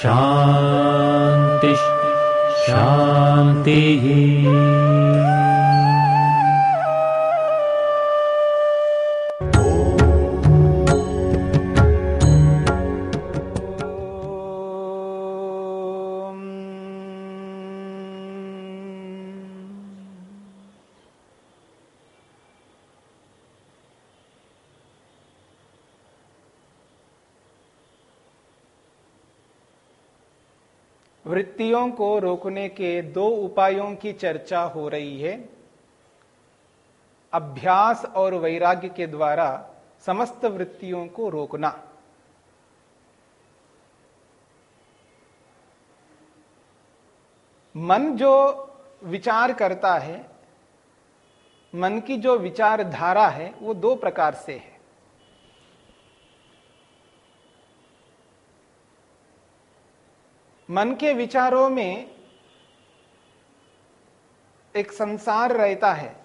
शान्तिः शान्तिः वृत्तियों को रोकने के दो उपायों की चर्चा हो रही है। अभ्यास और वैराग्य के द्वारा समस्त वृत्तियों को रोकना। मन जो विचार करता है, मन की जो विचारधारा है, वो दो प्रकार से है। मन के विचारों में एक संसार रहता है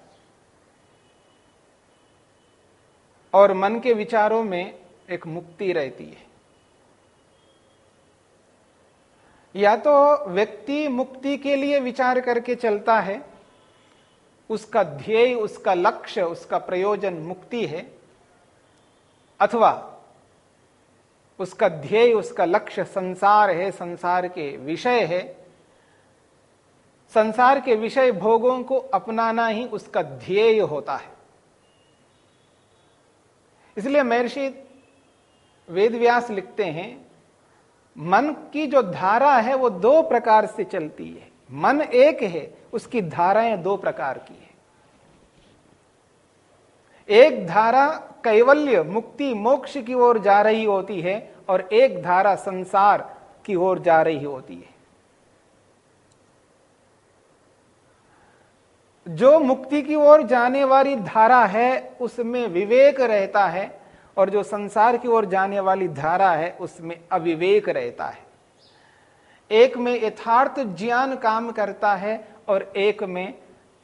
और मन के विचारों में एक मुक्ति रहती है। या तो व्यक्ति मुक्ति के लिए विचार करके चलता है, उसका ध्येय, उसका लक्ष्य, उसका प्रयोजन मुक्ति है, अथवा उसका ध्येय, उसका लक्ष्य संसार है, संसार के विषय है। संसार के विषय भोगों को अपनाना ही उसका ध्येय होता है। इसलिए महर्षि वेदव्यास लिखते हैं, मन की जो धारा है वो दो प्रकार से चलती है। मन एक है, उसकी धाराएँ दो प्रकार की है। एक धारा कैवल्य मुक्ति मोक्ष की ओर जा रही होती है और एक धारा संसार की ओर जा रही होती है। जो मुक्ति की ओर जाने वाली धारा है, उसमें विवेक रहता है और जो संसार की ओर जाने वाली धारा है, उसमें अविवेक रहता है। एक में यथार्थ ज्ञान काम करता है और एक में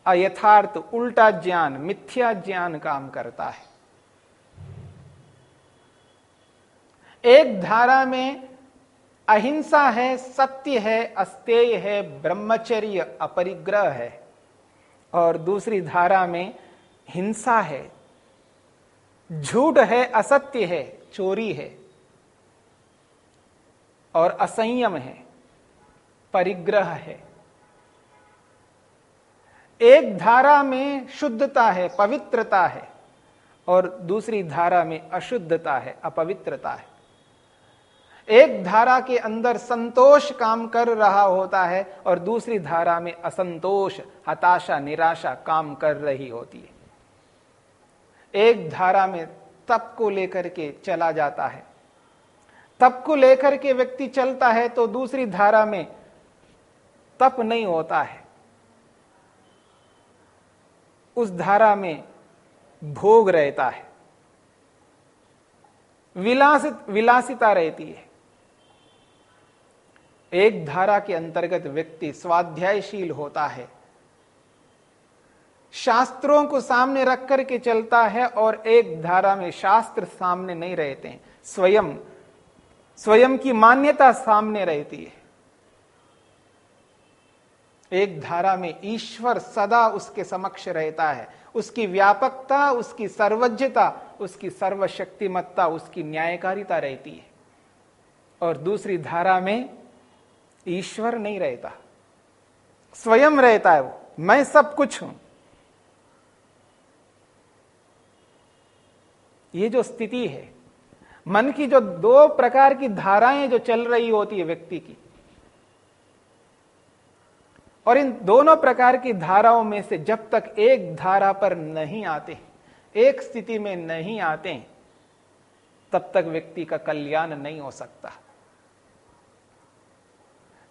अयथार्थ उल्टा ज्ञान, मिथ्या ज्ञान काम करता है। एक धारा में अहिंसा है, सत्य है, अस्तेय है, ब्रह्मचर्य, अपरिग्रह है। और दूसरी धारा में हिंसा है, झूठ है, असत्य है, चोरी है और असंयम है, परिग्रह है। एक धारा में शुद्धता है, पवित्रता है और दूसरी धारा में अशुद्धता है, अपवित्रता है। एक धारा के अंदर संतोष काम कर रहा होता है और दूसरी धारा में असंतोष, हताशा, निराशा काम कर रही होती है। एक धारा में तप को लेकर के चला जाता है। तप को लेकर के व्यक्ति चलता है तो दूसरी धारा में तप नहीं होता है। उस धारा में भोग रहता है। विलासित, विलासिता रहती है। एक धारा के अंतर्गत व्यक्ति स्वाध्यायशील होता है। शास्त्रों को सामने रख करके चलता है और एक धारा में शास्त्र सामने नहीं रहते स्वयं स्वयं की मान्यता सामने रहती है। एक धारा में ईश्वर सदा उसके समक्ष रहता है। उसकी व्यापकता, उसकी सर्वज्ञता, उसकी सर्वशक्तिमत्ता, उसकी न्यायकारिता रहती है। और दूसरी धारा में ईश्वर नहीं रहता। स्वयं रहता है वो। मैं सब कुछ हूँ। ये जो स्थिति है, मन की जो दो प्रकार की धाराएँ जो चल रही होती है व्यक्ति की, और इन दोनों प्रकार की धाराओं में से जब तक एक धारा पर नहीं आते, एक स्थिति में नहीं आते, तब तक व्यक्ति का कल्याण नहीं हो सकता।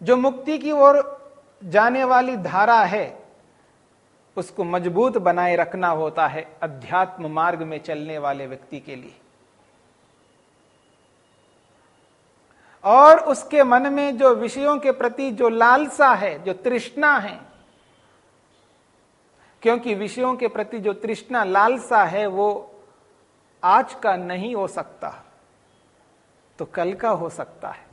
जो मुक्ति की ओर जाने वाली धारा है, उसको मज़बूत बनाए रखना होता है अध्यात्म मार्ग में चलने वाले व्यक्ति के लिए। और उसके मन में जो विषयों के प्रति जो लालसा है, जो तृष्णा है, क्योंकि विषयों के प्रति जो तृष्णा, लालसा है, वो आज का नहीं हो सकता तो कल का हो सकता है।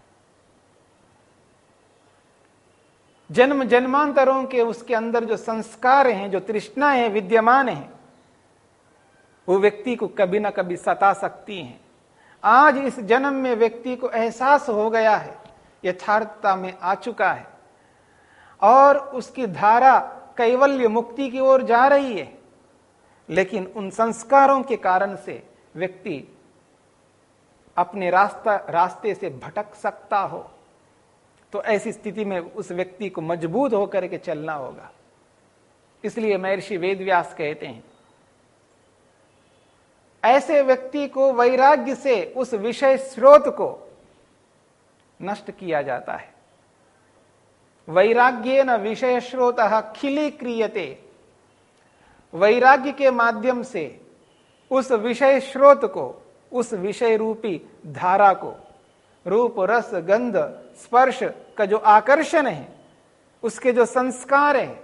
जन्म जन्मांतरों के उसके अंदर जो संस्कार हैं, जो तृष्णा है, विद्यमान है, वो व्यक्ति को कभी ना कभी सता सकती हैं। आज इस जन्म में व्यक्ति को एहसास हो गया है, यथार्थता में आ चुका है और उसकी धारा कैवल्य मुक्ति की ओर जा रही है। लेकिन उन संस्कारों के कारण से व्यक्ति अपने रास्ता, रास्ते से भटक सकता हो। तो ऐसी स्थिति में उस व्यक्ति को मज़बूत होकर के चलना होगा। इसलिए महर्षि वेदव्यास कहते हैं, ऐसे व्यक्ति को वैराग्य से उस विषय स्रोत को नष्ट किया जाता है। वैराग्य न विषय स्रोत खिली क्रियते। वैराग्य के माध्यम से उस विषय स्रोत को, उस विषय रूपी धारा को, रूप, रस, गंध स्पर्श का जो आकर्षण है, उसके जो संस्कार है,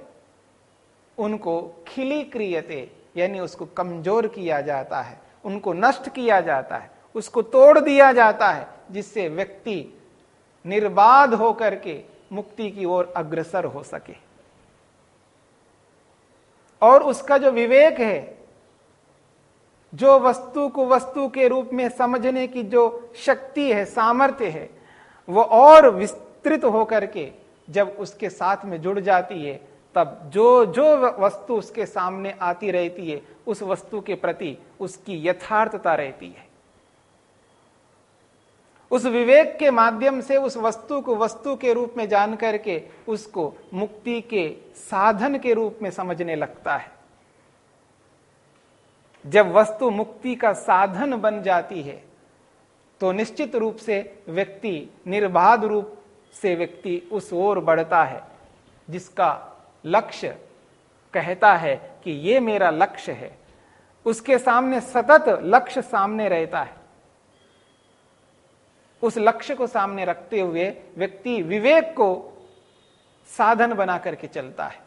उनको खिली क्रियते, यानी उसको कमज़ोर किया जाता है, उनको नष्ट किया जाता है, उसको तोड़ दिया जाता है, जिससे व्यक्ति निर्बाध होकर के मुक्ति की ओर अग्रसर हो सके। और उसका जो विवेक है, जो वस्तु को वस्तु के रूप में समझने की जो शक्ति है, सामर्थ्य है वो और विस्तृत होकर के जब उसके साथ में जुड़ जाती है, तब जो जो वस्तु उसके सामने आती रहती है, उस वस्तु के प्रति उसकी यथार्थता रहती है। उस विवेक के माध्यम से उस वस्तु को वस्तु के रूप में जान करके उसको मुक्ति के साधन के रूप में समझने लगता है। जब वस्तु मुक्ति का साधन बन जाती है तो निश्चित रूप से व्यक्ति, निर्बाध रूप से व्यक्ति उस ओर बढ़ता है, जिसका लक्ष्य कहता है कि ये मेरा लक्ष्य है। उसके सामने सतत लक्ष्य सामने रहता है। उस लक्ष्य को सामने रखते हुए व्यक्ति विवेक को साधन बना करके चलता है।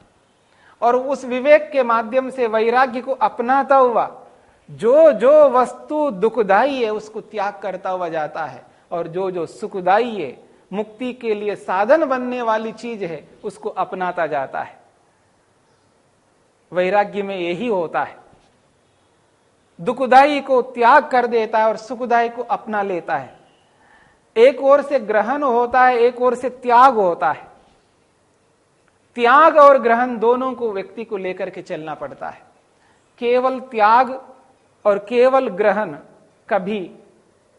और उस विवेक के माध्यम से वैराग्य को अपनाता हुआ जो जो वस्तु दुखदाई है, उसको त्याग करता हुआ जाता है। और जो जो सुखदाई है, मुक्ति के लिए साधन बनने वाली चीज़ है, उसको अपनाता जाता है। वैराग्य में यही होता है। दुखदाई को त्याग कर देता है और सुखदाई को अपना लेता है। एक ओर से ग्रहण होता है, एक ओर से त्याग होता है। त्याग और ग्रहण दोनों को व्यक्ति को लेकर के चलना पड़ता है। केवल त्याग और केवल ग्रहण कभी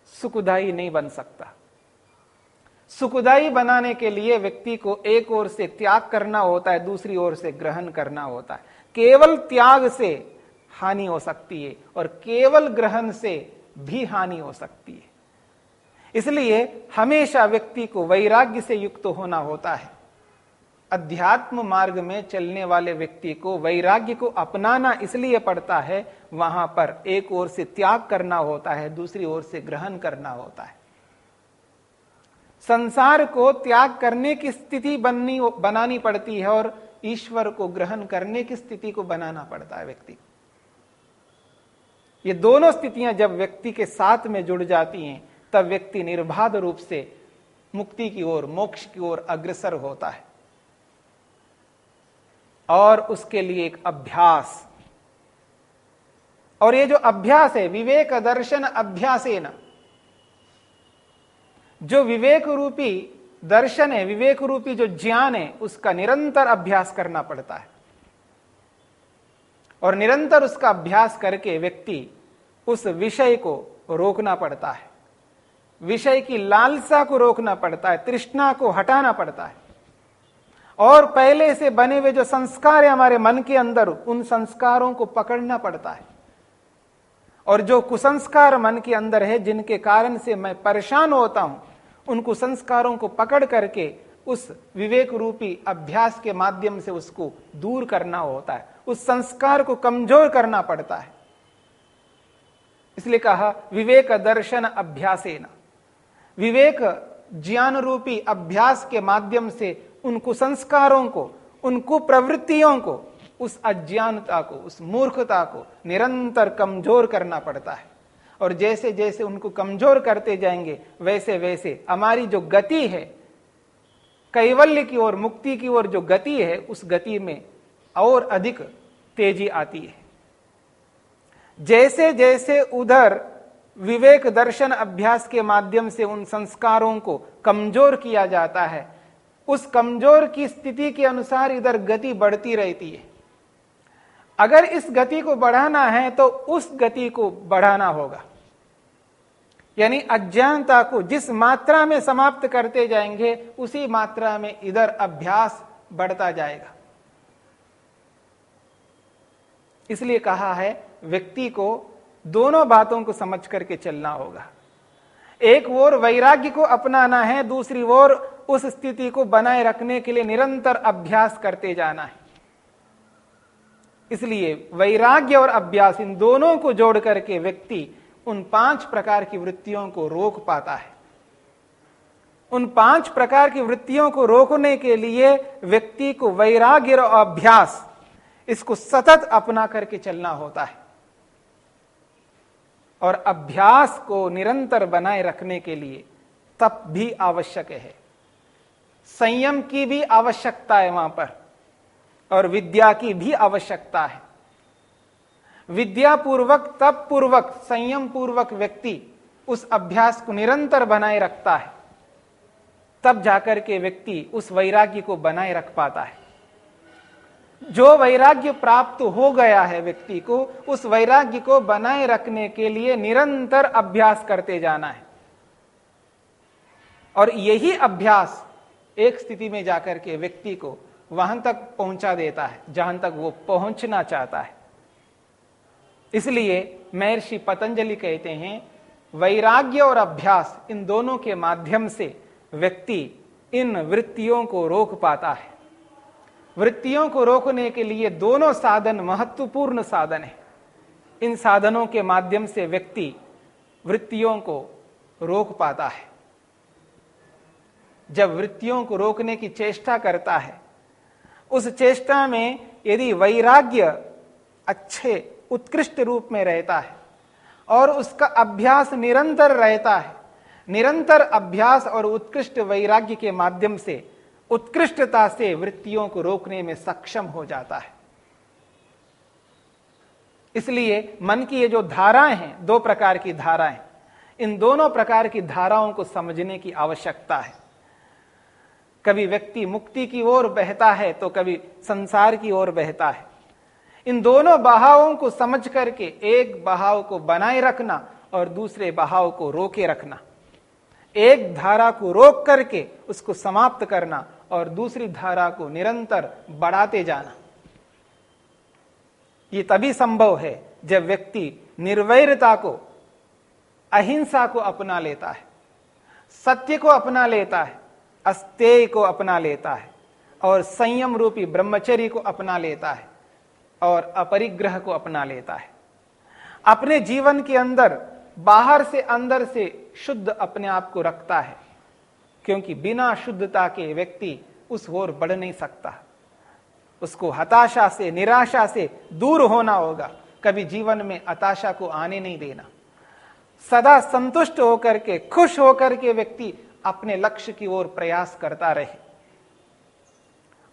सुखदाई नहीं बन सकता। सुखदाई बनाने के लिए व्यक्ति को एक ओर से त्याग करना होता है, दूसरी ओर से ग्रहण करना होता है। केवल त्याग से हानि हो सकती है और केवल ग्रहण से भी हानि हो सकती है। इसलिए हमेशा व्यक्ति को वैराग्य से युक्त होना होता है। अध्यात्म मार्ग में चलने वाले व्यक्ति को, वैराग्य को अपनाना इसलिए पड़ता है, वहाँ पर एक ओर से त्याग करना होता है, दूसरी ओर से ग्रहण करना होता है। संसार को त्याग करने की स्थिति बननी, बनानी पड़ती है और ईश्वर को ग्रहण करने की स्थिति को बनाना पड़ता है व्यक्ति। ये दोनों स्थितियाँ जब व्यक्ति के साथ में जुड़ जाती हैं, तब व्यक्ति निर्बाध रूप से मुक्ति की ओर, मोक्ष की ओर अग्रसर होता है। और उसके लिए एक अभ्यास। और ये जो अभ्यास है, विवेक दर्शन अभ्यास न जो विवेक रूपी दर्शन है, विवेक रूपी जो ज्ञान है, उसका निरंतर अभ्यास करना पड़ता है। और निरंतर उसका अभ्यास करके व्यक्ति उस विषय को रोकना पड़ता है। विषय की लालसा को रोकना पड़ता है, तृष्णा को हटाना पड़ता है। और पहले से बने हुए जो संस्कार है हमारे मन के अंदर, उन संस्कारों को पकड़ना पड़ता है। और जो कुसंस्कार मन के अंदर है, जिनके कारण से मैं परेशान होता हूँ, उन कुसंस्कारों को पकड़ करके उस विवेक रूपी अभ्यास के माध्यम से उसको दूर करना होता है। उस संस्कार को कमज़ोर करना पड़ता है। इसलिए कहा, विवेक दर्शन अभ्यासेन। विवेक ज्ञान रूपी अभ्यास के माध्यम से उन कुसंस्कारों को उन कुप्रवृत्तियों को, उस अज्ञानता को, उस मूर्खता को निरंतर कमज़ोर करना पड़ता है। और जैसे जैसे उनको कमज़ोर करते जाएँगे, वैसे वैसे हमारी जो गति है, कैवल्य की ओर, मुक्ति की ओर जो गति है, उस गति में और अधिक तेज़ी आती है। जैसे जैसे उधर विवेक दर्शन अभ्यास के माध्यम से उन संस्कारों को कमज़ोर किया जाता है उस कमज़ोर की स्थिति के अनुसार इधर गति बढ़ती रहती है। अगर इस गति को बढ़ाना है तो उस गति को बढ़ाना होगा। यानी अज्ञानता को जिस मात्रा में समाप्त करते जाएँगे, उसी मात्रा में इधर अभ्यास बढ़ता जाएगा। इसलिए कहा है, व्यक्ति को दोनों बातों को समझ करके चलना होगा। एक ओर वैराग्य को अपनाना है, दूसरी ओर उस स्थिति को बनाए रखने के लिए निरंतर अभ्यास करते जाना है। इसलिए वैराग्य और अभ्यास इन दोनों को जोड़ करके व्यक्ति उन पाँच प्रकार की वृत्तियों को रोक पाता है। उन पाँच प्रकार की वृत्तियों को रोकने के लिए व्यक्ति को वैराग्य और अभ्यास, इसको सतत अपना करके चलना होता है। और अभ्यास को निरंतर बनाए रखने के लिए तप भी आवश्यक है। संयम की भी आवश्यकता है वहाँ पर, और विद्या की भी आवश्यकता है। विद्या पूर्वक तप पूर्वक संयम पूर्वक व्यक्ति उस अभ्यास को निरंतर बनाए रखता है। तब जाकर के व्यक्ति उस वैराग्य को बनाए रख पाता है। जो वैराग्य प्राप्त हो गया है व्यक्ति को, उस वैराग्य को बनाए रखने के लिए निरंतर अभ्यास करते जाना है। और यही अभ्यास एक स्थिति में जाकर के व्यक्ति को वहाँ तक पहुँचा देता है, जहाँ तक वो पहुँचना चाहता है। इसलिए महर्षि पतंजलि कहते हैं, वैराग्य और अभ्यास इन दोनों के माध्यम से व्यक्ति इन वृत्तियों को रोक पाता है। वृत्तियों को रोकने के लिए दोनों साधन महत्वपूर्ण साधन है। इन साधनों के माध्यम से व्यक्ति वृत्तियों को रोक पाता है। जब वृत्तियों को रोकने की चेष्टा करता है, उस चेष्टा में यदि वैराग्य अच्छे, उत्कृष्ट रूप में रहता है और उसका अभ्यास निरंतर रहता है, निरंतर अभ्यास और उत्कृष्ट वैराग्य के माध्यम से उत्कृष्टता से वृत्तियों को रोकने में सक्षम हो जाता है। इसलिए मन की ये जो धाराएँ हैं, दो प्रकार की धाराएँ, इन दोनों प्रकार की धाराओं को समझने की आवश्यकता है। कभी व्यक्ति मुक्ति की ओर बहता है तो कभी संसार की ओर बहता है। इन दोनों बहावों को समझ करके एक बहाव को बनाए रखना और दूसरे बहाव को रोके रखना। एक धारा को रोक करके उसको समाप्त करना और दूसरी धारा को निरंतर बढ़ाते जाना। ये तभी संभव है जब व्यक्ति निर्वैरता को, अहिंसा को अपना लेता है, सत्य को अपना लेता है, अस्तेय को अपना लेता है और संयम रूपी ब्रह्मचर्य को अपना लेता है और अपरिग्रह को अपना लेता है। अपने जीवन के अंदर, बाहर से अंदर से शुद्ध अपने आप को रखता है। क्योंकि बिना शुद्धता के व्यक्ति उस ओर बढ़ नहीं सकता। उसको हताशा से, निराशा से दूर होना होगा। कभी जीवन में हताशा को आने नहीं देना। सदा संतुष्ट होकर के, खुश होकर के व्यक्ति अपने लक्ष्य की ओर प्रयास करता रहे।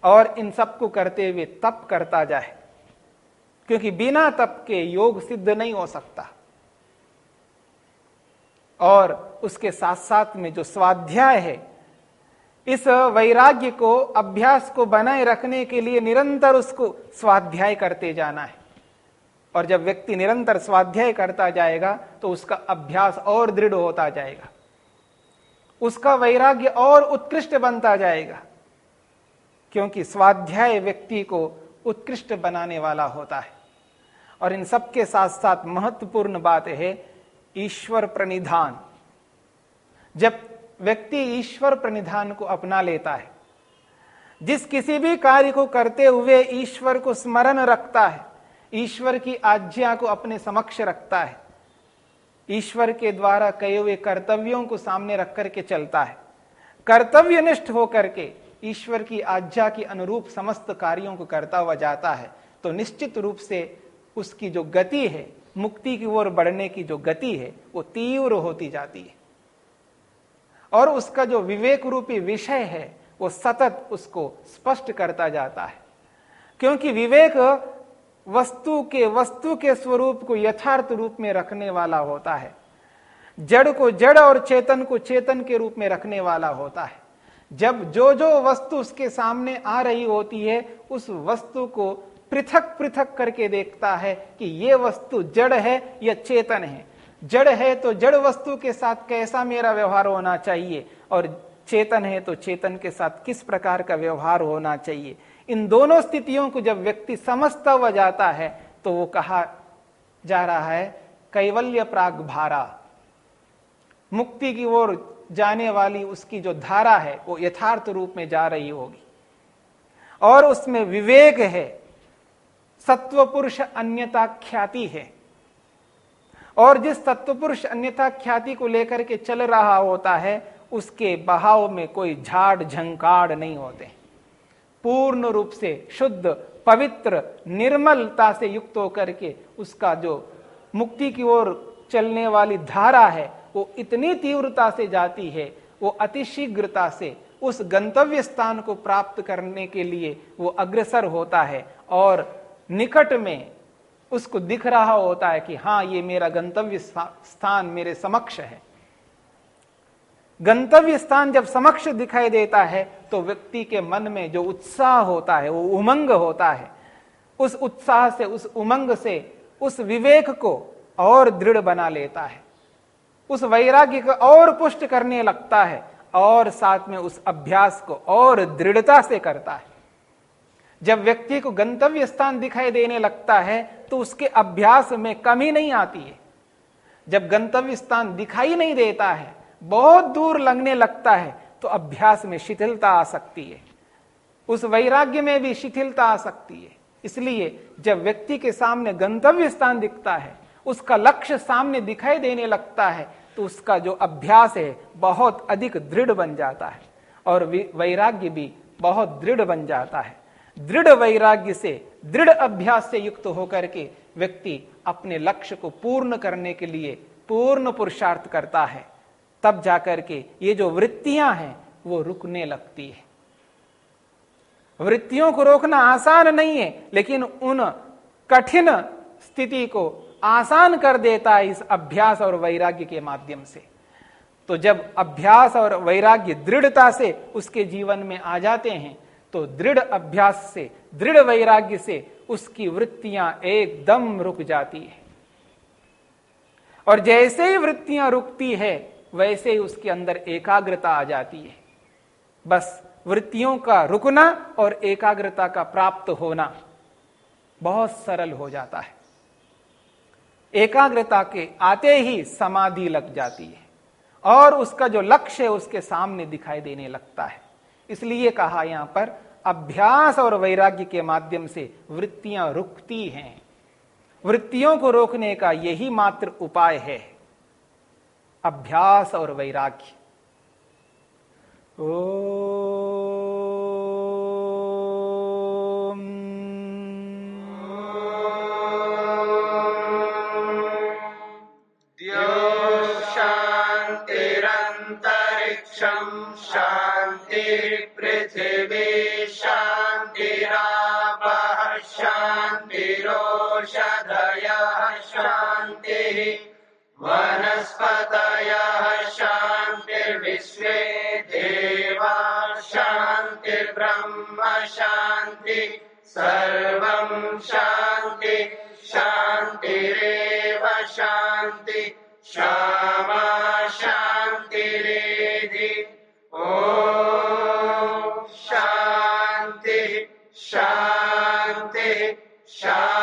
और इन सबको करते हुए तप करता जाए। क्योंकि बिना तप के योग सिद्ध नहीं हो सकता। और उसके साथ साथ में जो स्वाध्याय है, इस वैराग्य को, अभ्यास को बनाए रखने के लिए निरंतर उसको स्वाध्याय करते जाना है। और जब व्यक्ति निरंतर स्वाध्याय करता जाएगा तो उसका अभ्यास और दृढ़ होता जाएगा। उसका वैराग्य और उत्कृष्ट बनता जाएगा, क्योंकि स्वाध्याय व्यक्ति को उत्कृष्ट बनाने वाला होता है। और इन सब के साथ साथ महत्वपूर्ण बात है ईश्वर प्रणिधान। जब व्यक्ति ईश्वर प्रणिधान को अपना लेता है, जिस किसी भी कार्य को करते हुए ईश्वर को स्मरण रखता है, ईश्वर की आज्ञा को अपने समक्ष रखता है, ईश्वर के द्वारा कहे हुए कर्तव्यों को सामने रख करके चलता है। कर्तव्यनिष्ठ होकर के ईश्वर की आज्ञा के अनुरूप समस्त कार्यों को करता हुआ जाता है तो निश्चित रूप से उसकी जो गति है मुक्ति की ओर बढ़ने की जो गति है, वो तीव्र होती जाती है। और उसका जो विवेक रूपी विषय है, वो सतत उसको स्पष्ट करता जाता है। क्योंकि विवेक वस्तु के वस्तु के स्वरूप को यथार्थ रूप में रखने वाला होता है। जड़ को जड़ और चेतन को चेतन के रूप में रखने वाला होता है। जब जो जो वस्तु उसके सामने आ रही होती है, उस वस्तु को पृथक पृथक करके देखता है कि ये वस्तु जड़ है, या चेतन है। जड़ है तो जड़ वस्तु के साथ कैसा मेरा व्यवहार होना चाहिए? और चेतन है तो चेतन के साथ किस प्रकार का व्यवहार होना चाहिए? इन दोनों स्थितियों को जब व्यक्ति समझता हुआ जाता है तो वो कहा जा रहा है, कैवल्य प्राग भारा। मुक्ति की ओर जाने वाली उसकी जो धारा है, वो यथार्थ रूप में जा रही होगी। और उसमें विवेक है। सत्व पुरुष अन्यता ख्याति है। और जिस सत्व पुरुष अन्यता ख्याति को लेकर के चल रहा होता है, उसके बहाव में कोई झाड़ झंकाड़ नहीं होते। पूर्ण रूप से शुद्ध, पवित्र, निर्मलता से युक्त होकर के उसका जो मुक्ति की ओर चलने वाली धारा है, वो इतनी तीव्रता से जाती है, वो अतिशीघ्रता से उस गंतव्य स्थान को प्राप्त करने के लिए वो अग्रसर होता है। और निकट में उसको दिख रहा होता है कि हाँ ये मेरा गंतव्य स्थान मेरे समक्ष है। गंतव्य स्थान जब समक्ष दिखाई देता है तो व्यक्ति के मन में जो उत्साह होता है, वो उमंग होता है। उस उत्साह से, उस उमंग से, उस विवेक को और दृढ़ बना लेता है। उस वैराग्य को और पुष्ट करने लगता है और साथ में उस अभ्यास को और दृढ़ता से करता है। जब व्यक्ति को गंतव्य स्थान दिखाई देने लगता है तो उसके अभ्यास में कमी नहीं आती है। जब गंतव्य स्थान दिखाई नहीं देता है, बहुत दूर लगने लगता है तो अभ्यास में शिथिलता आ सकती है। उस वैराग्य में भी शिथिलता आ सकती है। इसलिए जब व्यक्ति के सामने गंतव्य स्थान दिखता है, उसका लक्ष्य सामने दिखाई देने लगता है तो उसका जो अभ्यास है, बहुत अधिक दृढ़ बन जाता है और वैराग्य भी बहुत दृढ़ बन जाता है। दृढ़ वैराग्य से, दृढ़ अभ्यास से युक्त होकर के व्यक्ति अपने लक्ष्य को पूर्ण करने के लिए पूर्ण पुरुषार्थ करता है। तब जाकर के ये जो वृत्तियाँ हैं, वो रुकने लगती है। वृत्तियों को रोकना आसान नहीं है, लेकिन उन कठिन स्थिति को आसान कर देता है इस अभ्यास और वैराग्य के माध्यम से। तो जब अभ्यास और वैराग्य दृढ़ता से उसके जीवन में आ जाते हैं तो दृढ़ अभ्यास से, दृढ़ वैराग्य से उसकी वृत्तियाँ एकदम रुक जाती है। और जैसे ही वृत्तियाँ रुकती है, वैसे ही उसके अंदर एकाग्रता आ जाती है। बस वृत्तियों का रुकना और एकाग्रता का प्राप्त होना बहुत सरल हो जाता है। एकाग्रता के आते ही समाधि लग जाती है और उसका जो लक्ष्य है, उसके सामने दिखाई देने लगता है। इसलिए कहा यहाँ पर अभ्यास और वैराग्य के माध्यम से वृत्तियाँ रुकती हैं। वृत्तियों को रोकने का यही मात्र उपाय है। अभ्यास और वैराग्य। ओ सर्वं शान्ति शान्तिरेव शान्ति क्षमा शान्तिरेधि। ॐ शान्तिः शान्तिः शान्ति।